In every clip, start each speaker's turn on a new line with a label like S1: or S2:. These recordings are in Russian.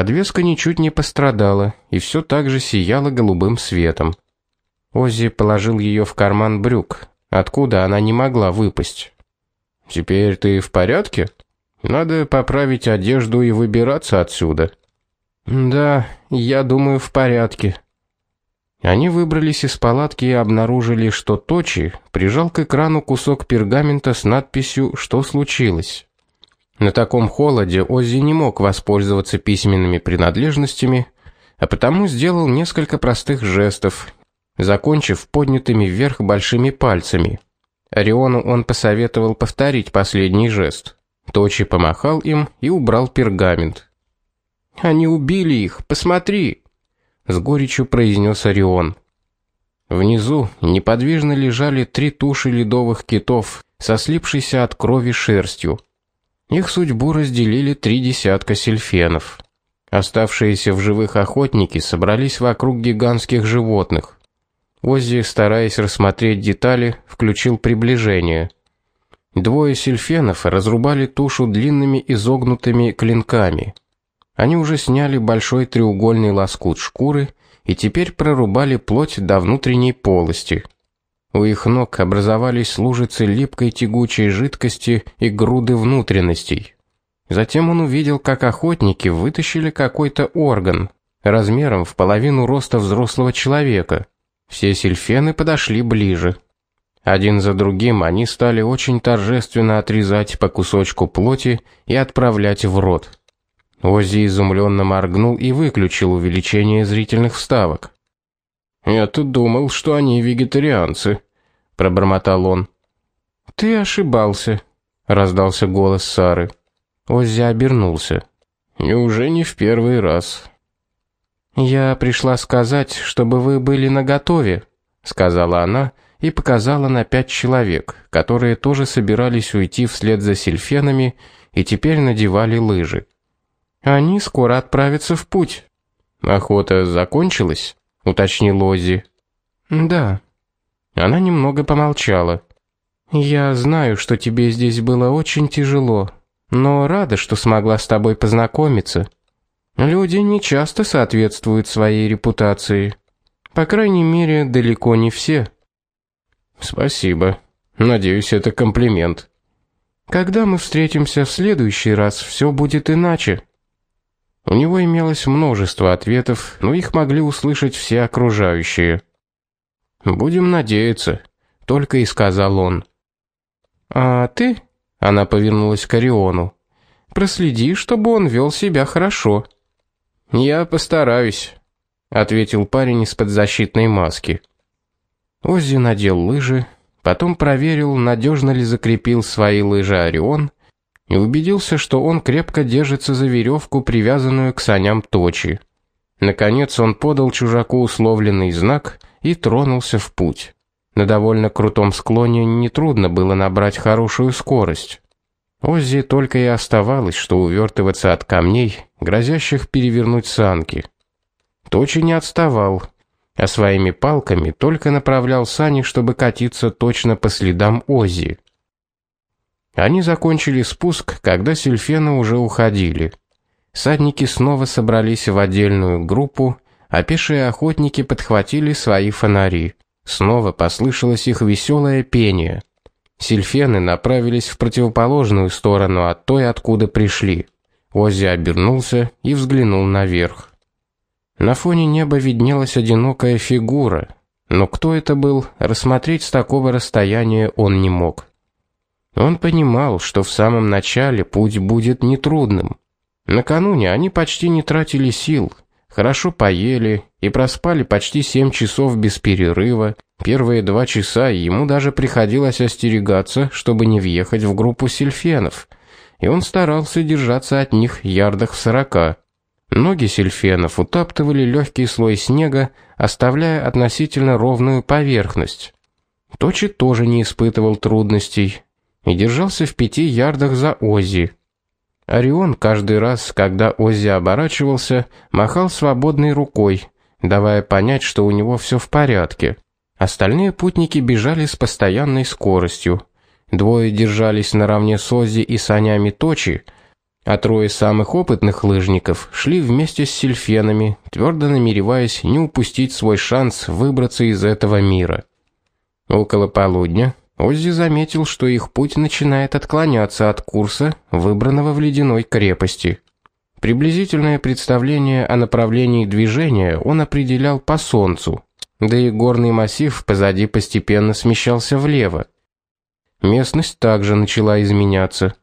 S1: Подвеска ничуть не пострадала и все так же сияла голубым светом. Оззи положил ее в карман брюк, откуда она не могла выпасть. Теперь ты в порядке? Надо поправить одежду и выбираться отсюда. Да, я думаю, в порядке. Они выбрались из палатки и обнаружили, что Точи прижал к экрану кусок пергамента с надписью «Что случилось?». На таком холоде Оззи не мог воспользоваться письменными принадлежностями, а потому сделал несколько простых жестов, закончив поднятыми вверх большими пальцами. Ориону он посоветовал повторить последний жест. Точи помахал им и убрал пергамент. Они убили их, посмотри, с горечью произнес Орион. Внизу неподвижно лежали три туши ледовых китов со слипшейся от крови шерстью. Их судьбу разделили три десятка сельфенов. Оставшиеся в живых охотники собрались вокруг гигантских животных. Оззи, стараясь рассмотреть детали, включил приближение. Двое сельфенов разрубали тушу длинными изогнутыми клинками. Они уже сняли большой треугольный лоскут шкуры и теперь прорубали плоть до внутренней полости. У их ног образовались лужицы липкой тягучей жидкости и груды внутренностей. Затем он увидел, как охотники вытащили какой-то орган размером в половину роста взрослого человека. Все сельфены подошли ближе. Один за другим они стали очень торжественно отрезать по кусочку плоти и отправлять в рот. Оззи изумленно моргнул и выключил увеличение зрительных вставок. «Я тут думал, что они вегетарианцы», — пробормотал он. «Ты ошибался», — раздался голос Сары. Оззи обернулся. «Неужели не в первый раз?» «Я пришла сказать, чтобы вы были наготове», — сказала она и показала на пять человек, которые тоже собирались уйти вслед за сельфенами и теперь надевали лыжи. Они скоро отправятся в путь. Охота закончилась, уточнил Оззи. Да. Она немного помолчала. Я знаю, что тебе здесь было очень тяжело, но рада, что смогла с тобой познакомиться. Люди не часто соответствуют своей репутации. По крайней мере, далеко не все. Спасибо. Надеюсь, это комплимент. Когда мы встретимся в следующий раз, все будет иначе. У него имелось множество ответов, но их могли услышать все окружающие. Будем надеяться, только и сказал он. А ты? Она повернулась к Ориону. Проследи, чтобы он вел себя хорошо. Я постараюсь, ответил парень из-под защитной маски. Оззи надел лыжи, потом проверил, надежно ли закрепил свои лыжи Орион и убедился, что он крепко держится за веревку, привязанную к саням точи. Наконец он подал чужаку условленный знак и тронулся в путь. На довольно крутом склоне нетрудно было набрать хорошую скорость. Оззи только и оставалось, что увертываться от камней, грозящих перевернуть санки. Точи не отставал, а своими палками только направлял сани, чтобы катиться точно по следам Оззи. Они закончили спуск, когда сельфены уже уходили. Садники снова собрались в отдельную группу, а пешие охотники подхватили свои фонари. Снова послышалось их веселое пение. Сельфены направились в противоположную сторону от той, откуда пришли. Оззи обернулся и взглянул наверх. На фоне неба виднелась одинокая фигура, но кто это был, рассмотреть с такого расстояния он не мог. Он понимал, что в самом начале путь будет нетрудным. Накануне они почти не тратили сил, хорошо поели и проспали почти семь часов без перерыва. Первые два часа ему даже приходилось остерегаться, чтобы не въехать в группу сельфенов, и он старался держаться от них ярдах в сорока. Ноги сельфенов утаптывали легкий слой снега, оставляя относительно ровную поверхность. Точи тоже не испытывал трудностей, и держался в пяти ярдах за Оззи. Орион каждый раз, когда Оззи оборачивался, махал свободной рукой, давая понять, что у него все в порядке. Остальные путники бежали с постоянной скоростью. Двое держались наравне с Оззи и санями Точи, А трое самых опытных лыжников шли вместе с сильфенами, твердо намереваясь не упустить свой шанс выбраться из этого мира. Около полудня Оззи заметил, что их путь начинает отклоняться от курса, выбранного в ледяной крепости. Приблизительное представление о направлении движения он определял по солнцу, да и горный массив позади постепенно смещался влево. Местность также начала изменяться.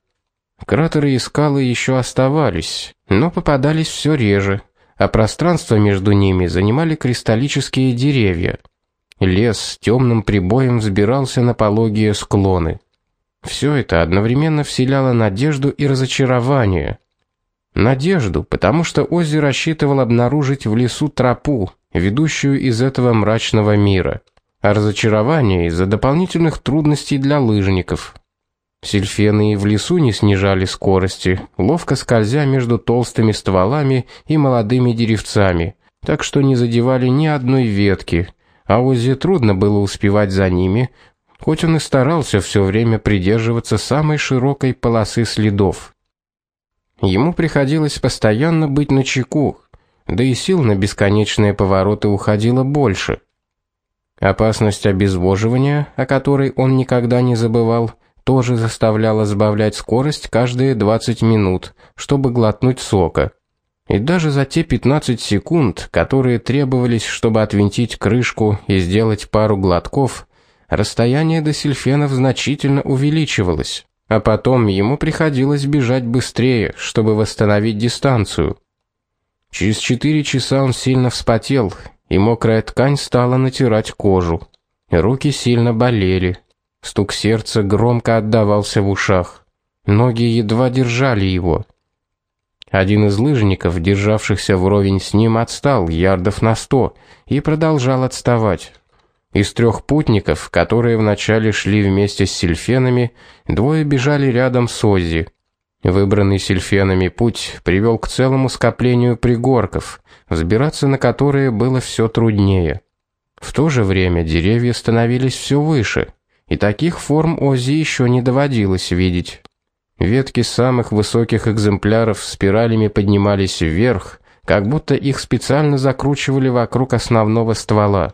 S1: Кратеры и скалы еще оставались, но попадались все реже, а пространство между ними занимали кристаллические деревья. Лес с темным прибоем взбирался на пологие склоны. Все это одновременно вселяло надежду и разочарование. Надежду, потому что Оззи рассчитывал обнаружить в лесу тропу, ведущую из этого мрачного мира, а разочарование из-за дополнительных трудностей для лыжников. Сильфены в лесу не снижали скорости, ловко скользя между толстыми стволами и молодыми деревцами, так что не задевали ни одной ветки, а Оззи трудно было успевать за ними, хоть он и старался все время придерживаться самой широкой полосы следов. Ему приходилось постоянно быть начеку, да и сил на бесконечные повороты уходило больше. Опасность обезвоживания, о которой он никогда не забывал, тоже заставляла сбавлять скорость каждые 20 минут, чтобы глотнуть сока. И даже за те 15 секунд, которые требовались, чтобы отвинтить крышку и сделать пару глотков, расстояние до сильфенов значительно увеличивалось, а потом ему приходилось бежать быстрее, чтобы восстановить дистанцию. Через 4 часа он сильно вспотел, и мокрая ткань стала натирать кожу. Руки сильно болели. Стук сердца громко отдавался в ушах. Ноги едва держали его. Один из лыжников, державшихся вровень с ним, отстал ярдов на сто и продолжал отставать. Из трех путников, которые вначале шли вместе с сильфенами, двое бежали рядом с Оззи. Выбранный сильфенами путь привел к целому скоплению пригорков, взбираться на которые было все труднее. В то же время деревья становились все выше, и таких форм Оззи еще не доводилось видеть. Ветки самых высоких экземпляров спиралями поднимались вверх, как будто их специально закручивали вокруг основного ствола.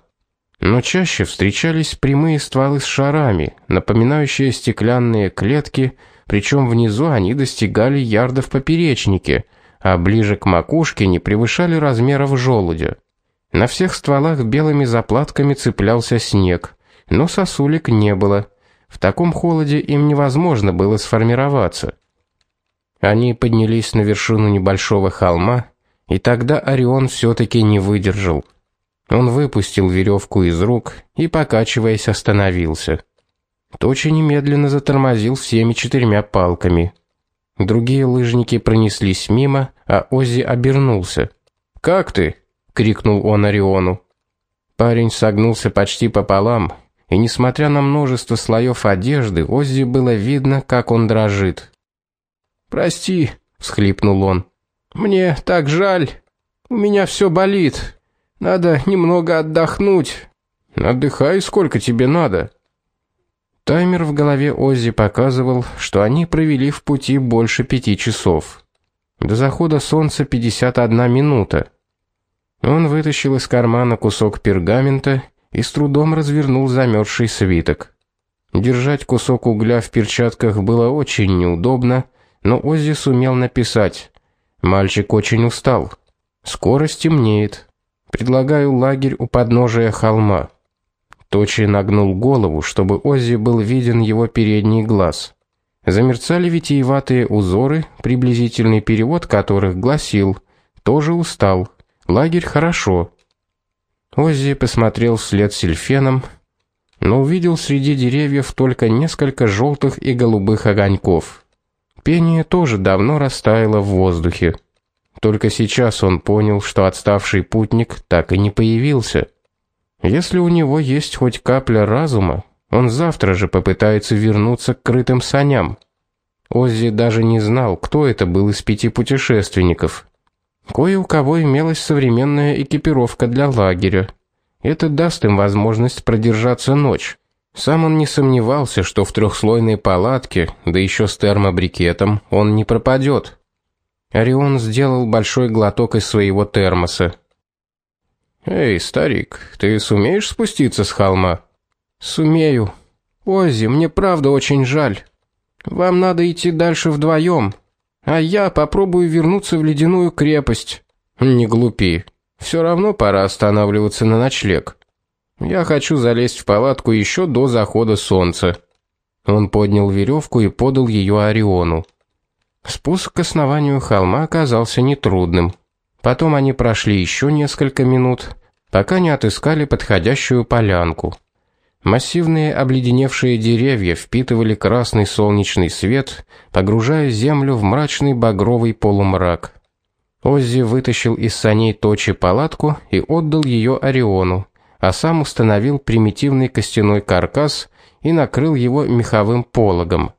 S1: Но чаще встречались прямые стволы с шарами, напоминающие стеклянные клетки, причем внизу они достигали ярдов поперечнике, а ближе к макушке не превышали размеров желудя. На всех стволах белыми заплатками цеплялся снег, но сосулек не было. В таком холоде им невозможно было сформироваться. Они поднялись на вершину небольшого холма, и тогда Орион все таки не выдержал. Он выпустил веревку из рук и, покачиваясь, остановился. Точи немедленно затормозил всеми четырьмя палками. Другие лыжники пронеслись мимо, а Оззи обернулся. "Как ты?" крикнул он Ориону. Парень согнулся почти пополам и несмотря на множество слоев одежды, Оззи было видно, как он дрожит. "Прости", всхлипнул он. "Мне так жаль. У меня все болит. Надо немного отдохнуть". "Отдыхай, сколько тебе надо?" Таймер в голове Оззи показывал, что они провели в пути больше пяти часов. До захода солнца 51 минута. Он вытащил из кармана кусок пергамента и с трудом развернул замерзший свиток. Держать кусок угля в перчатках было очень неудобно, но Оззи сумел написать: "Мальчик очень устал. Скоро стемнеет. Предлагаю лагерь у подножия холма". Точи нагнул голову, чтобы Оззи был виден его передний глаз. Замерцали витиеватые узоры, приблизительный перевод которых гласил: "Тоже устал. Лагерь хорошо. Оззи посмотрел вслед сильфенам, но увидел среди деревьев только несколько желтых и голубых огоньков. Пение тоже давно растаяло в воздухе. Только сейчас он понял, что отставший путник так и не появился. Если у него есть хоть капля разума, он завтра же попытается вернуться к крытым саням. Оззи даже не знал, кто это был из пяти путешественников. Кое у кого имелась современная экипировка для лагеря. Это даст им возможность продержаться ночь. Сам он не сомневался, что в трехслойной палатке, да еще с термобрикетом, он не пропадет. Орион сделал большой глоток из своего термоса. Эй, старик, ты сумеешь спуститься с холма?
S2: Сумею. Ози, мне правда очень жаль. Вам надо идти дальше вдвоем, а я попробую вернуться в ледяную крепость.
S1: Не глупи. Все равно пора останавливаться на ночлег. Я хочу залезть в палатку еще до захода солнца. Он поднял веревку и подал ее Ориону. Спуск к основанию холма оказался нетрудным. Потом они прошли еще несколько минут, пока не отыскали подходящую полянку. Массивные обледеневшие деревья впитывали красный солнечный свет, погружая землю в мрачный багровый полумрак. Оззи вытащил из саней точи палатку и отдал ее Ориону, а сам установил примитивный костяной каркас и накрыл его меховым пологом.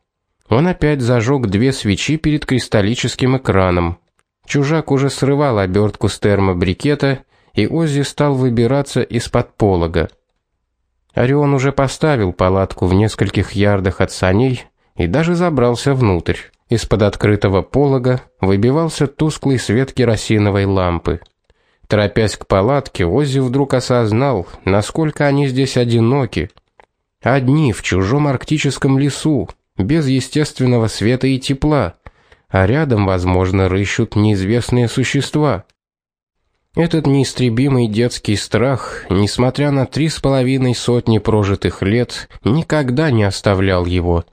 S1: Он опять зажег две свечи перед кристаллическим экраном. Чужак уже срывал обертку с термобрикета, и Оззи стал выбираться из-под полога. Орион уже поставил палатку в нескольких ярдах от саней и даже забрался внутрь. Из-под открытого полога выбивался тусклый свет керосиновой лампы. Торопясь к палатке, Оззи вдруг осознал, насколько они здесь одиноки. Одни в чужом арктическом лесу, без естественного света и тепла, а рядом, возможно, рыщут неизвестные существа. Этот неистребимый детский страх, несмотря на три с половиной сотни прожитых лет, никогда не оставлял его.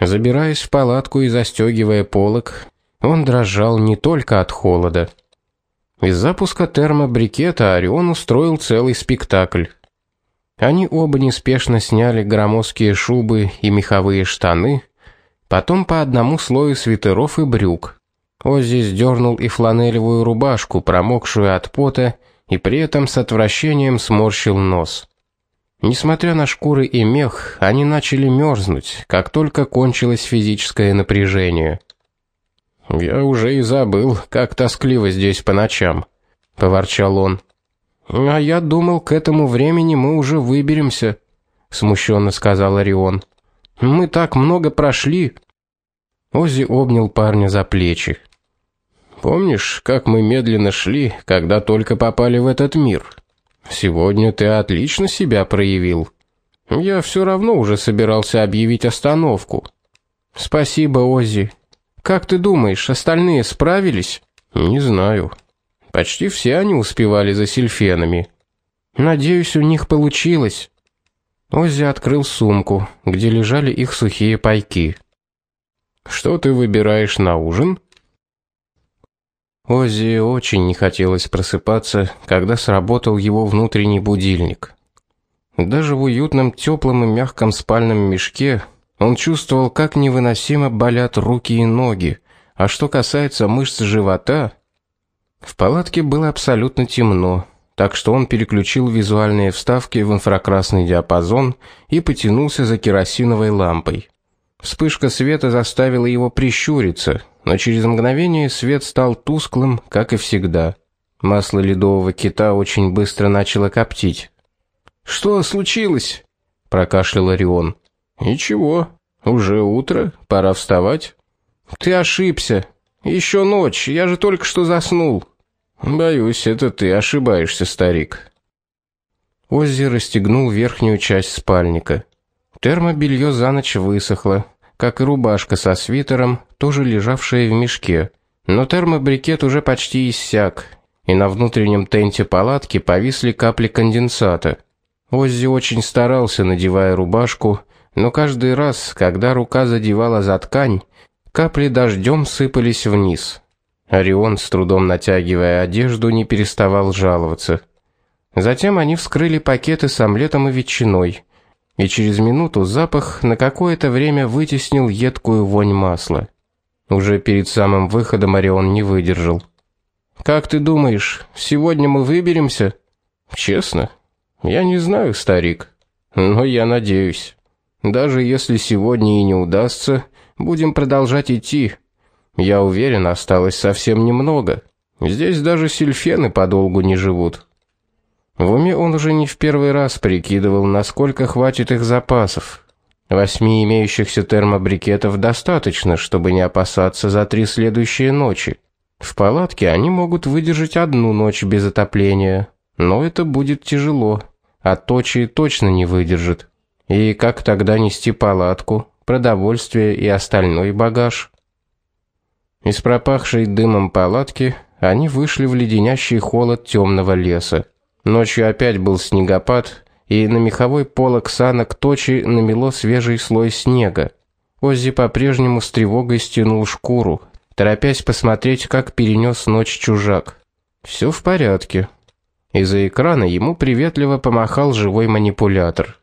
S1: Забираясь в палатку и застегивая полог, он дрожал не только от холода. Из запуска термобрикета Орион устроил целый спектакль. Они оба неспешно сняли громоздкие шубы и меховые штаны, потом по одному слою свитеров и брюк. Оззи сдернул и фланелевую рубашку, промокшую от пота, и при этом с отвращением сморщил нос. Несмотря на шкуры и мех, они начали мерзнуть, как только кончилось физическое напряжение. Я уже и забыл, как тоскливо здесь по ночам, поворчал он. А я думал, к этому времени мы уже выберемся, смущенно сказал Орион. Мы так много прошли. Оззи обнял парня за плечи. Помнишь, как мы медленно шли, когда только попали в этот мир? Сегодня ты отлично себя проявил. Я все равно уже собирался объявить остановку. Спасибо, Оззи. Как ты думаешь, остальные справились? Не знаю. Почти все они успевали за сильфенами. Надеюсь, у них получилось. Оззи открыл сумку, где лежали их сухие пайки. Что ты выбираешь на ужин? Оззи очень не хотелось просыпаться, когда сработал его внутренний будильник. Даже в уютном, теплом и мягком спальном мешке он чувствовал, как невыносимо болят руки и ноги, а что касается мышц живота, в палатке было абсолютно темно, так что он переключил визуальные вставки в инфракрасный диапазон и потянулся за керосиновой лампой. Вспышка света заставила его прищуриться, но через мгновение свет стал тусклым, как и всегда. Масло ледового кита очень быстро начало коптить. Что случилось? прокашлял Орион. Ничего. Уже утро, пора вставать. Ты ошибся. Еще ночь, я же только что заснул. Боюсь, это ты ошибаешься, старик. Оззи расстегнул верхнюю часть спальника. Термобелье за ночь высохло, как и рубашка со свитером, тоже лежавшая в мешке. Но термобрикет уже почти иссяк, и на внутреннем тенте палатки повисли капли конденсата. Оззи очень старался, надевая рубашку, но каждый раз, когда рука задевала за ткань, капли дождем сыпались вниз. Орион, с трудом натягивая одежду, не переставал жаловаться. Затем они вскрыли пакеты с омлетом и ветчиной и через минуту запах на какое-то время вытеснил едкую вонь масла. Уже перед самым выходом Орион не выдержал. Как ты думаешь, сегодня мы выберемся? Честно, я не знаю, старик, но я надеюсь. Даже если сегодня и не удастся, будем продолжать идти. Я уверен, осталось совсем немного. Здесь даже сильфены подолгу не живут. В уме он уже не в первый раз прикидывал, насколько хватит их запасов. Восьми имеющихся термобрикетов достаточно, чтобы не опасаться за три следующие ночи. В палатке они могут выдержать одну ночь без отопления, но это будет тяжело, а точи точно не выдержит. И как тогда нести палатку, продовольствие и остальной багаж? Из пропахшей дымом палатки они вышли в леденящий холод темного леса. Ночью опять был снегопад, и на меховой полог санок точи намело свежий слой снега. Оззи по-прежнему с тревогой стянул шкуру, торопясь посмотреть, как перенес ночь чужак. Все в порядке. Из-за экрана ему приветливо помахал живой манипулятор.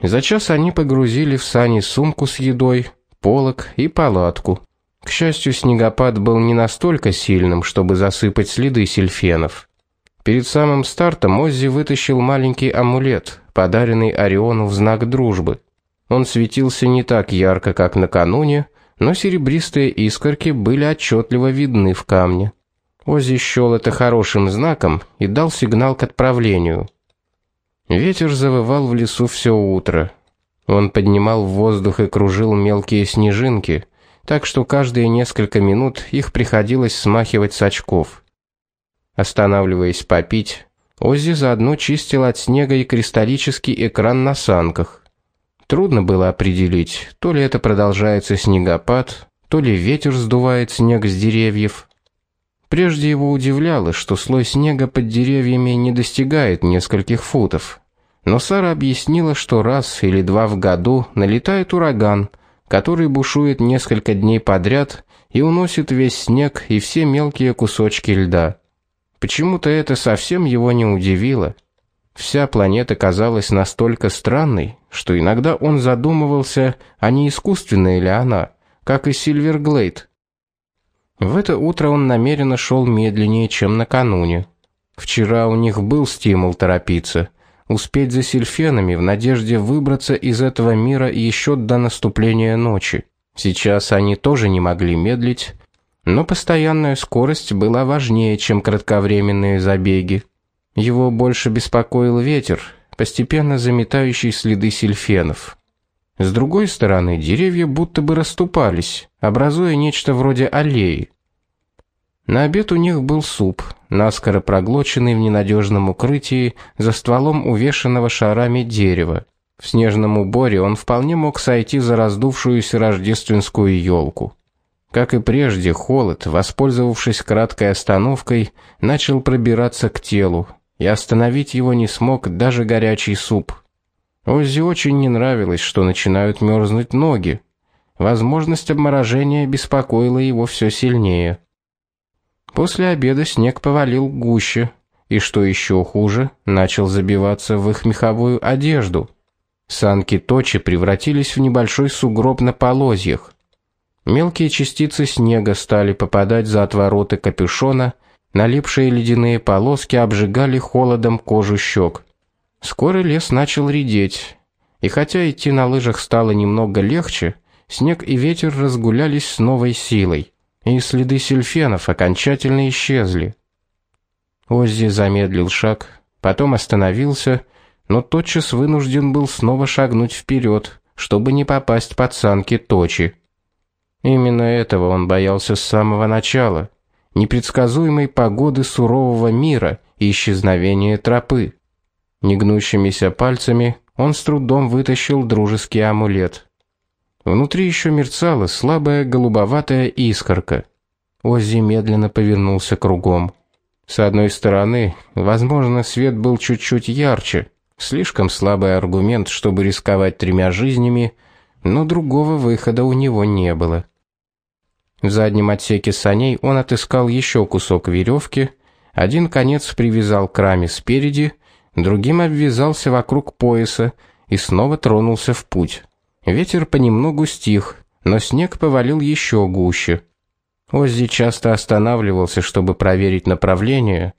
S1: За час они погрузили в сани сумку с едой, полог и палатку. К счастью, снегопад был не настолько сильным, чтобы засыпать следы сильфенов. Перед самым стартом Оззи вытащил маленький амулет, подаренный Ориону в знак дружбы. Он светился не так ярко, как накануне, но серебристые искорки были отчетливо видны в камне. Оззи счёл это хорошим знаком и дал сигнал к отправлению. Ветер завывал в лесу все утро. Он поднимал в воздух и кружил мелкие снежинки, так что каждые несколько минут их приходилось смахивать с очков. Останавливаясь попить, Оззи заодно чистил от снега и кристаллический экран на санках. Трудно было определить, то ли это продолжается снегопад, то ли ветер сдувает снег с деревьев. Прежде его удивляло, что слой снега под деревьями не достигает нескольких футов. Но Сара объяснила, что раз или два в году налетает ураган, который бушует несколько дней подряд и уносит весь снег и все мелкие кусочки льда. Почему-то это совсем его не удивило. Вся планета казалась настолько странной, что иногда он задумывался, а не искусственная ли она, как и Сильверглейд. В это утро он намеренно шел медленнее, чем накануне. Вчера у них был стимул торопиться, успеть за сильфенами в надежде выбраться из этого мира еще до наступления ночи. Сейчас они тоже не могли медлить, но постоянная скорость была важнее, чем кратковременные забеги. Его больше беспокоил ветер, постепенно заметающий следы сильфенов. С другой стороны, деревья будто бы расступались, образуя нечто вроде аллеи. На обед у них был суп, наскоро проглоченный в ненадежном укрытии за стволом увешанного шарами дерева. В снежном уборе он вполне мог сойти за раздувшуюся рождественскую елку. Как и прежде, холод, воспользовавшись краткой остановкой, начал пробираться к телу, и остановить его не смог даже горячий суп. Оззи очень не нравилось, что начинают мерзнуть ноги. Возможность обморожения беспокоила его все сильнее. После обеда снег повалил гуще, и что еще хуже, начал забиваться в их меховую одежду. Санки точи превратились в небольшой сугроб на полозьях. Мелкие частицы снега стали попадать за отвороты капюшона, налипшие ледяные полоски обжигали холодом кожу щек. Скоро лес начал редеть, и хотя идти на лыжах стало немного легче, снег и ветер разгулялись с новой силой, и следы сильфенов окончательно исчезли. Оззи замедлил шаг, потом остановился, но тотчас вынужден был снова шагнуть вперед, чтобы не попасть под санки точи. Именно этого он боялся с самого начала непредсказуемой погоды сурового мира и исчезновения тропы. Негнущимися пальцами он с трудом вытащил дружеский амулет. Внутри еще мерцала слабая голубоватая искорка. Оззи медленно повернулся кругом. С одной стороны, возможно, свет был чуть-чуть ярче, слишком слабый аргумент, чтобы рисковать тремя жизнями, но другого выхода у него не было. В заднем отсеке саней он отыскал еще кусок веревки, один конец привязал к раме спереди, другим обвязался вокруг пояса и снова тронулся в путь. Ветер понемногу стих, но снег повалил еще гуще. Оззи часто останавливался, чтобы проверить направление,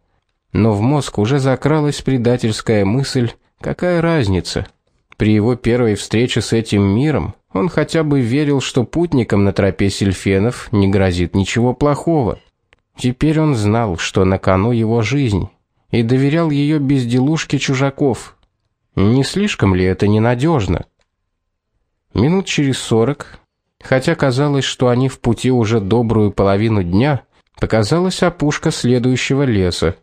S1: но в мозг уже закралась предательская мысль: какая разница? При его первой встрече с этим миром он хотя бы верил, что путникам на тропе сильфенов не грозит ничего плохого. Теперь он знал, что на кону его жизнь, и доверял ее безделушке чужаков. Не слишком ли это ненадежно? Минут через сорок, хотя казалось, что они в пути уже добрую половину дня, показалась опушка следующего леса.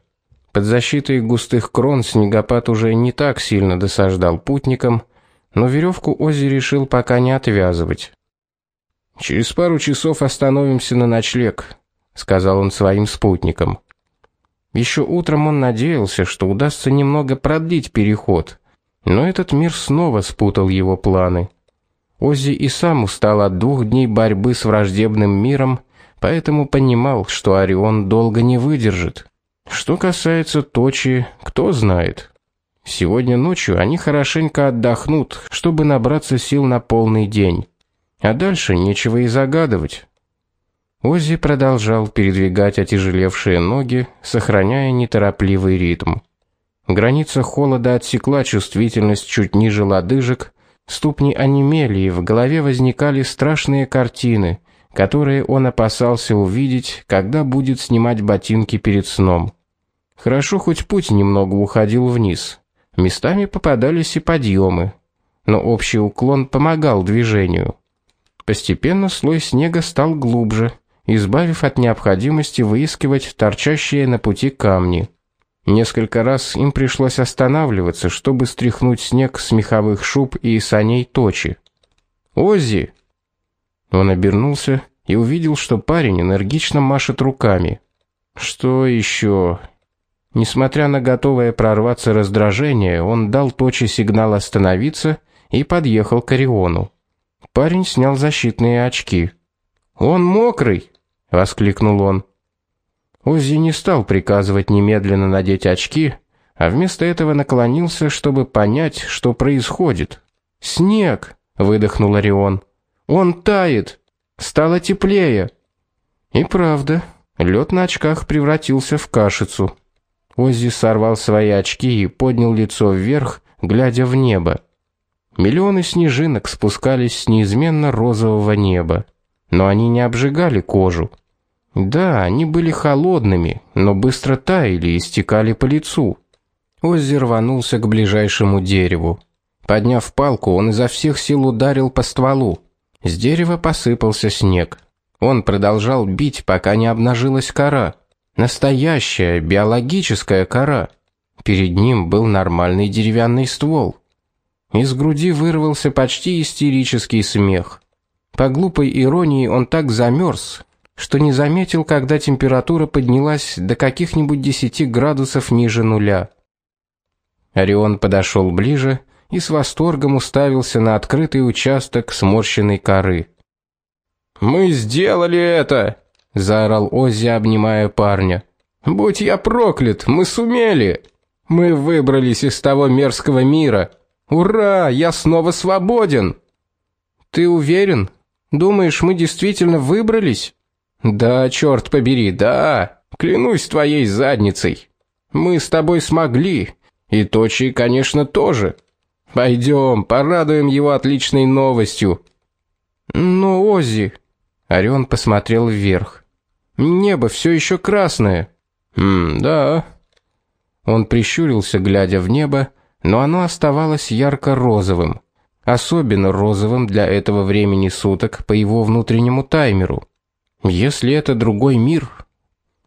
S1: Под защитой густых крон снегопад уже не так сильно досаждал путникам, но веревку Ози решил пока не отвязывать. Через пару часов остановимся на ночлег, сказал он своим спутникам. Еще утром он надеялся, что удастся немного продлить переход, но этот мир снова спутал его планы. Оззи и сам устал от двух дней борьбы с враждебным миром, поэтому понимал, что Орион долго не выдержит. Что касается Точи, кто знает. Сегодня ночью они хорошенько отдохнут, чтобы набраться сил на полный день. А дальше нечего и загадывать. Оззи продолжал передвигать отяжелевшие ноги, сохраняя неторопливый ритм. Граница холода отсекла чувствительность чуть ниже лодыжек, ступни онемели, и в голове возникали страшные картины, которые он опасался увидеть, когда будет снимать ботинки перед сном. Хорошо хоть путь немного уходил вниз. Местами попадались и подъемы, но общий уклон помогал движению. Постепенно слой снега стал глубже, избавив от необходимости выискивать торчащие на пути камни. Несколько раз им пришлось останавливаться, чтобы стряхнуть снег с меховых шуб и саней точи. "Оззи!" Он обернулся и увидел, что парень энергично машет руками. "Что еще? Несмотря на готовое прорваться раздражение, он дал Точи сигнал остановиться и подъехал к Ориону. Парень снял защитные очки. "Он мокрый", воскликнул он. Оззи не стал приказывать немедленно надеть очки, а вместо этого наклонился, чтобы понять, что происходит. "Снег", выдохнул Орион. "Он тает. Стало теплее". И правда, лед на очках превратился в кашицу. Оззи сорвал свои очки и поднял лицо вверх, глядя в небо. Миллионы снежинок спускались с неизменно розового неба, но они не обжигали кожу. Да, они были холодными, но быстро таяли и стекали по лицу. Оззи рванулся к ближайшему дереву. Подняв палку, он изо всех сил ударил по стволу. С дерева посыпался снег. Он продолжал бить, пока не обнажилась кора. Настоящая биологическая кора. Перед ним был нормальный деревянный ствол. Из груди вырвался почти истерический смех. По глупой иронии он так замерз, что не заметил, когда температура поднялась до каких-нибудь 10 градусов ниже нуля. Орион подошел ближе и с восторгом уставился на открытый участок сморщенной коры. "Мы сделали это!" Заорал Оззи, обнимая парня. Будь я проклят, мы сумели. Мы выбрались из того мерзкого мира. Ура, я снова свободен. Ты уверен? Думаешь, мы действительно выбрались? Да, черт побери, да. Клянусь твоей задницей. Мы с тобой смогли, и Точи, конечно, тоже. Пойдем, порадуем его отличной новостью. Но Оззи, Орион посмотрел вверх. Небо все еще красное. Хм, да. Он прищурился, глядя в небо, но оно оставалось ярко-розовым, особенно розовым для этого времени суток по его внутреннему таймеру. Если это другой мир,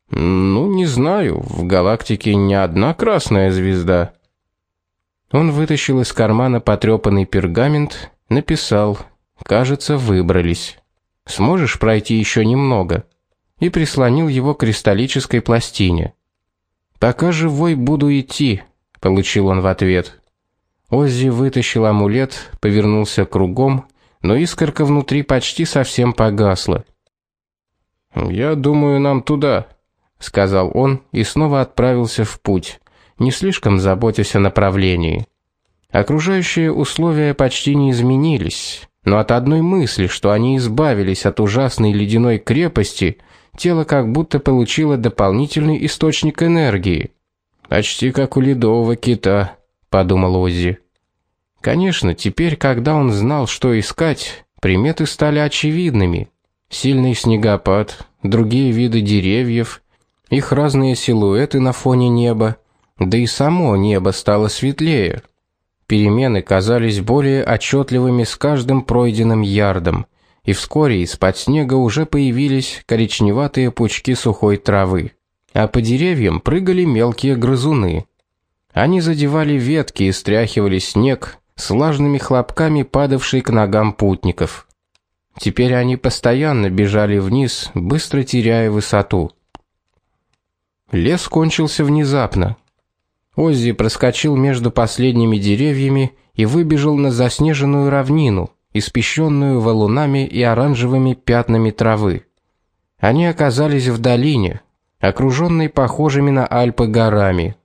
S1: ну, не знаю, в галактике не одна красная звезда. Он вытащил из кармана потрепанный пергамент, написал: "Кажется, выбрались. Сможешь пройти еще немного?" И прислонил его к кристаллической пластине. "Пока живой буду идти", получил он в ответ. Оззи вытащил амулет, повернулся кругом, но искорка внутри почти совсем погасла. "Я думаю, нам туда", сказал он и снова отправился в путь, не слишком заботясь о направлении. Окружающие условия почти не изменились, но от одной мысли, что они избавились от ужасной ледяной крепости, тело как будто получило дополнительный источник энергии. Почти как у ледового кита, подумал Оззи. Конечно, теперь, когда он знал, что искать, приметы стали очевидными. Сильный снегопад, другие виды деревьев, их разные силуэты на фоне неба, да и само небо стало светлее. Перемены казались более отчетливыми с каждым пройденным ярдом, и вскоре из-под снега уже появились коричневатые пучки сухой травы, а по деревьям прыгали мелкие грызуны. Они задевали ветки и стряхивали снег с влажными хлопками, падавший к ногам путников. Теперь они постоянно бежали вниз, быстро теряя высоту. Лес кончился внезапно. Оззи проскочил между последними деревьями и выбежал на заснеженную равнину, испещренную валунами и оранжевыми пятнами травы. Они оказались в долине, окруженной похожими на Альпы горами.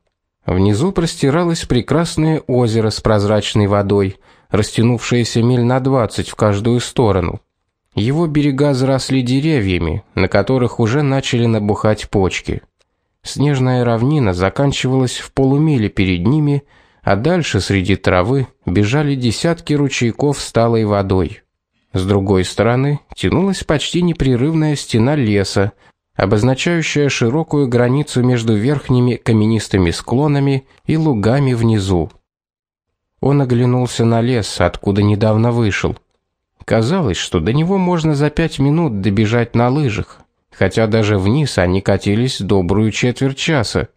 S1: Внизу простиралось прекрасное озеро с прозрачной водой, растянувшееся миль на двадцать в каждую сторону. Его берега заросли деревьями, на которых уже начали набухать почки. Снежная равнина заканчивалась в полумиле перед ними, а дальше среди травы бежали десятки ручейков с талой водой. С другой стороны тянулась почти непрерывная стена леса, обозначающая широкую границу между верхними каменистыми склонами и лугами внизу. Он оглянулся на лес, откуда недавно вышел. Казалось, что до него можно за пять минут добежать на лыжах, хотя даже вниз они катились добрую четверть часа.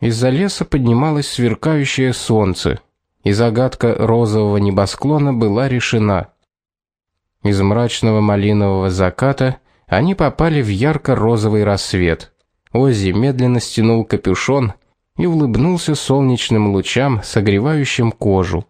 S1: Из-за леса поднималось сверкающее солнце, и загадка розового небосклона была решена. Из мрачного малинового заката они попали в ярко-розовый рассвет. Оззи медленно стянул капюшон и улыбнулся солнечным лучам, согревающим кожу.